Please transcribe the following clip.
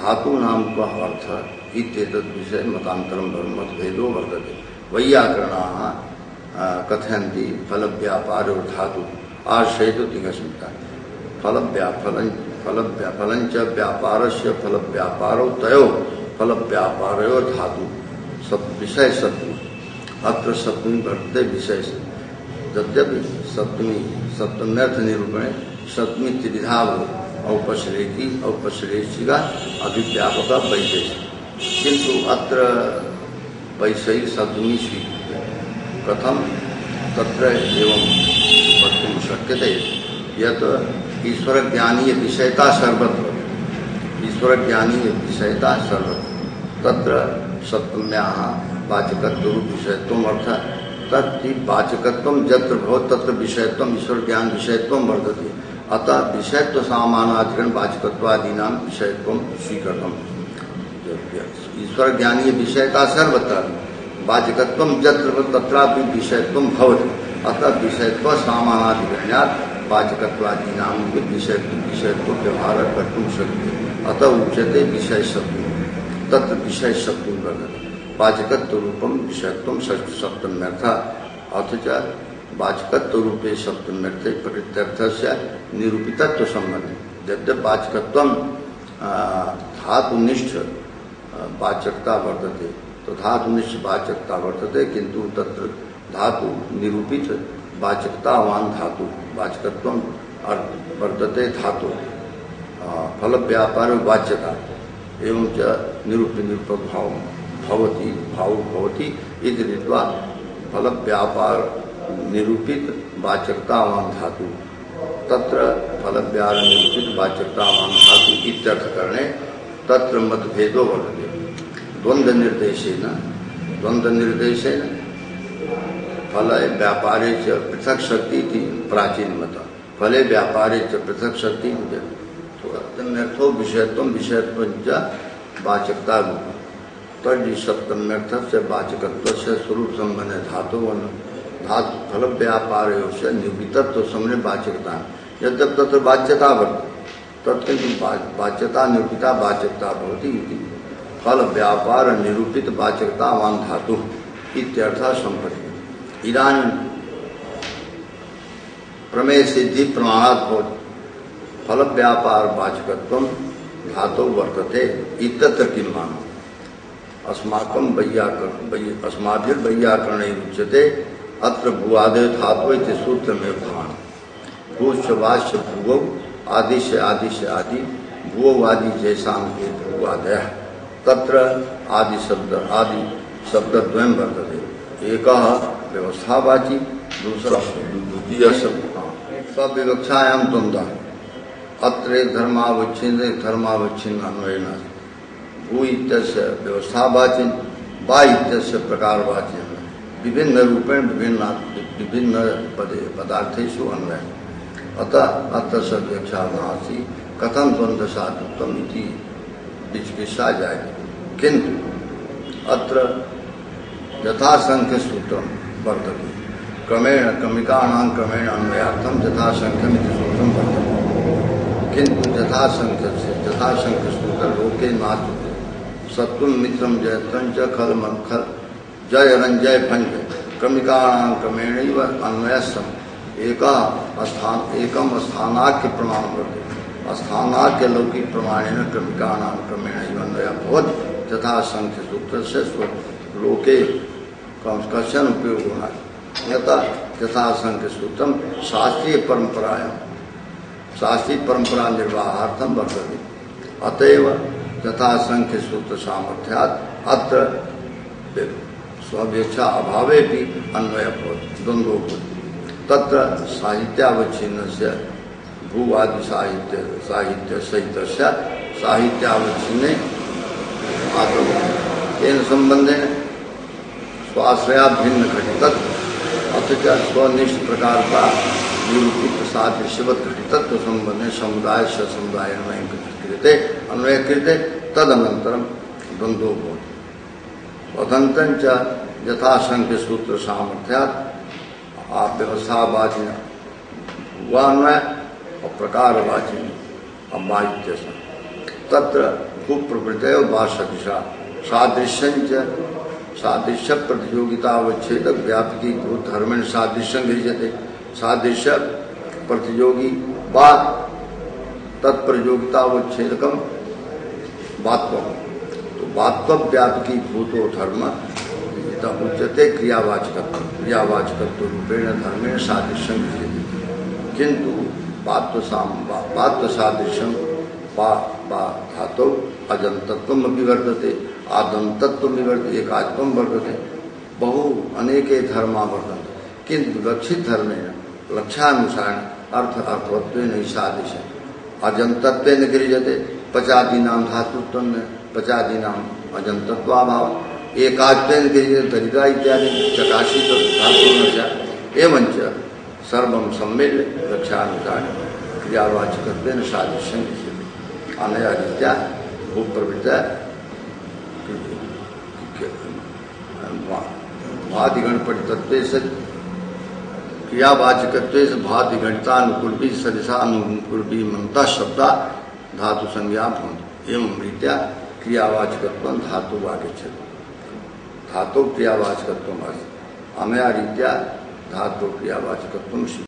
धातु नाम का अर्थ इत्येतद् विषय मतान्तरं मतभेदो वर्तते। वैयाकरणाः कथयन्ति फलव्यापारो धातु, आश्रयतो तिङ्गस्मिता फलव्याफलं फलव्या फलञ्च व्यापारस्य फलव्यापारौ तयो, फलव्यापारयो धातु। सब विषय सत्व अत्र सप्तमी वर्तते विषय यद्यपि सप्तमी सप्तम्यर्थ निरूपण सप्तमी त्रिधा त्रिविधा औपश्रेकी औपश्रेषिका अभिव्यापक वैशेषिक। किंतु अत्र वैषयिक सप्तमी स्वीकृत कथम तत्र एवं वक्तुं शक्यते। यत् ईश्वर ज्ञानीय विषयता सर्वत्र। ईश्वर ज्ञानीय विषयता सर्वत्र। तत्र सप्तम्याः वाचकत्व विषयत्वम् अर्थात् तत् वाचकत्व जत्र भवत् तत्र विषयत्वम् ईश्वर ज्ञान विषयत्वं वर्तते अतः विषयत्व सामानाधिकरण वाचकत्वादीनां विषयत्वं स्वीकृतम् ईश्वर ज्ञानीय विषयता सर्वत्र, वाचकत्व जत्र तत्रापि विषयत्व भवति। अतः विषयत्व सामानाधिकरण्यात् वाचकत्वादीनां विषय विषयत्व व्यवहार कर्तुं शक्यते। अतः उच्यते विषय शब्द तत्र विषय शब्द वर्तते वाचकत्व रूपम विषयत्व सप्तम्यर्थ। अथ वाचकत्व रूपे सप्तम्यर्थ प्रकृत्यर्थ से निरूपितत्व संबंध यद्यप वाचकत्व धातुनिष्ठ वाचकता वर्तते। तो धातु निश्च वाचकता वर्तते किंतु तत्र धातु निरूपित वाचकतावान धातु, वाचकत्व वर्तते धातु। फल व्यापार वाच्यता, एवं च निरूप्य निरूपक भाव भवति भाव भवति। इति फल व्यापार निरूपित वाचकतावान धातु, तत्र फल व्यापार निरूपित वाचकतावान धातु इत्यर्थ करणे, तत्र मतभेदो वर्तते। द्वंद्व निर्देशन द्वंद्व निर्देशन फल व्यापारे च पृथक शक्ति थी प्राचीन मत। फले व्यापारे च पृथक शक्ति तो विषयत्व विषयत्व वाचकता तर्ज सप्तम्यर्थ से वाचकत्व से स्वरूप संबंध धातु धातु फल व्यापार से निवृत्तत्व समने वाचकता यद्यप तत्र वाच्यता वर्तते तत्किंतु वाच्यता निरूपिता वाचकता भवती फल व्यापार निरूपित वाचकता वान धातु इत्यर्थ संपत्ति। इदान प्रमेय सिद्धि प्रमाणात भवति। फल व्यापार वाचकत्व धातु वर्तते इत्यत्र किन्मान अस्माकं वैयाकरण अस्माभिर्वैयाकरण उच्यते अत्र भूआदय धातु इति सूत्र में भवान। भूश्च वाश्य भूगौ आदि से आदि से आदि भूव आदि जैसा भूआदय तत्र आदि शब्द आदि शब्द द्वयं वर्तते। एक व्यवस्थावाची, दूसरा द्वितीय शब्द सब विवक्षायाम द्वंद्व अत्र धर्मावच्छिन्न धर्मावच्छिन्न अन्वयन। भू इत्यस्य व्यवस्थावाचिन वा इत्यस्य प्रकारवाचिन। विभिन्न रूपेण, विभिन्न विभिन्न पदे, पदार्थेषु अन्वय। अतः अत्र सव्यक्षा नासी कथम द्वंद्व साधुत्व इति चिकित्सा जाएगी किंतु अत्र यथासंख्य सूत्र वर्तते। क्रमेण क्रमिकाणां क्रमेण अन्वयार्थम यथासंख्यम सूत्र वर्तते। किंतु यथासंख्य से यथासंख्य सूत्र लोके नास्ते। सत्वम मित्रम जयत्रं च खल खल जय रंजय भंज क्रमिकाणां क्रमेण अन्वयसम एक स्थान एकम स्थानाख्य प्रमाण वर्तते। स्थानाख्य लौकिक प्रमाणेन क्रमिकाणां क्रमेण अन्वय भवति। तथा संख्य सूत्र से लोके कश्चन उपयोग होना यथा यथा संख्य सूत्रम शास्त्रीय परंपरायां शास्त्रीय परंपरा निर्वाहार्थम वर्तते। अतएव यथा संख्य सूत्र सामर्थ्यात् अत्र स्वापेक्षा अभावे भी अन्वय द्वंद्वो तत्र साहित्यावच्छिन्न से भूवादि साहित्य साहित्य सहित साहित्यावच्छिन्ने आत्म तेन संबंधेन स्वाश्रया भिन्न घटित अथ च स्वनिष्ठ प्रकार का निरूपित प्रसाद शिवत घटितत्व संबंध समुदाय से समुदाय अन्वय कृते अन्वय कृते तदनंतरम द्वंद्वो स्वतंत्र च यथाशंख्य सूत्र सामर्थ्यात आप व्यवस्थावाची हुआ अन्वय और प्रकार वाची अमायुत्य तत्र प्रवृत्तय वा सदृशा सादृश्य सादृश्य प्रतियोगिता अवच्छेद व्यापकी धर्म सादृश्य गृहते सादृश्य प्रतियोगी वा तत्प्रयोगिता अवच्छेदकम बात्व तो बात्व व्यापकी भूतो धर्म उच्यते क्रियावाचक क्रियावाचकत्व रूपेण धर्मेण सादृश्य किंतु बात्व सादृश्यम पा पा धातु अजंतत्व विवर्तते आदंतत्व विवर्त एकात्म वर्तते बहु अनेके धर्मा वर्तन्ते। किंतु विवक्षित धर्म लक्ष्यानुसार अर्थ अर्थवत्व नहीं सादृश अजंतत्व न गृहते पचादी नाम धातुत्व पचादी नाम अजंतत्वाभाव एकात्व गृहते दरिद्रा इत्यादि चकाशित धातु एवं सर्व सम्मिल्य लक्ष्यानुसार क्रियावाचक सादृश्य अनया रीत्या भूप्रवृत्त भादिगण पठितत्व से क्रियावाचकत्व भादिगणितानुकूल भी सदिशानुकूल भी मनता शब्दा धातु संज्ञा एवं रीत्या क्रियावाचकत्व धातु वाक्य धातु क्रियावाचकत्व अमया रीत्या धातु क्रियावाचकत्व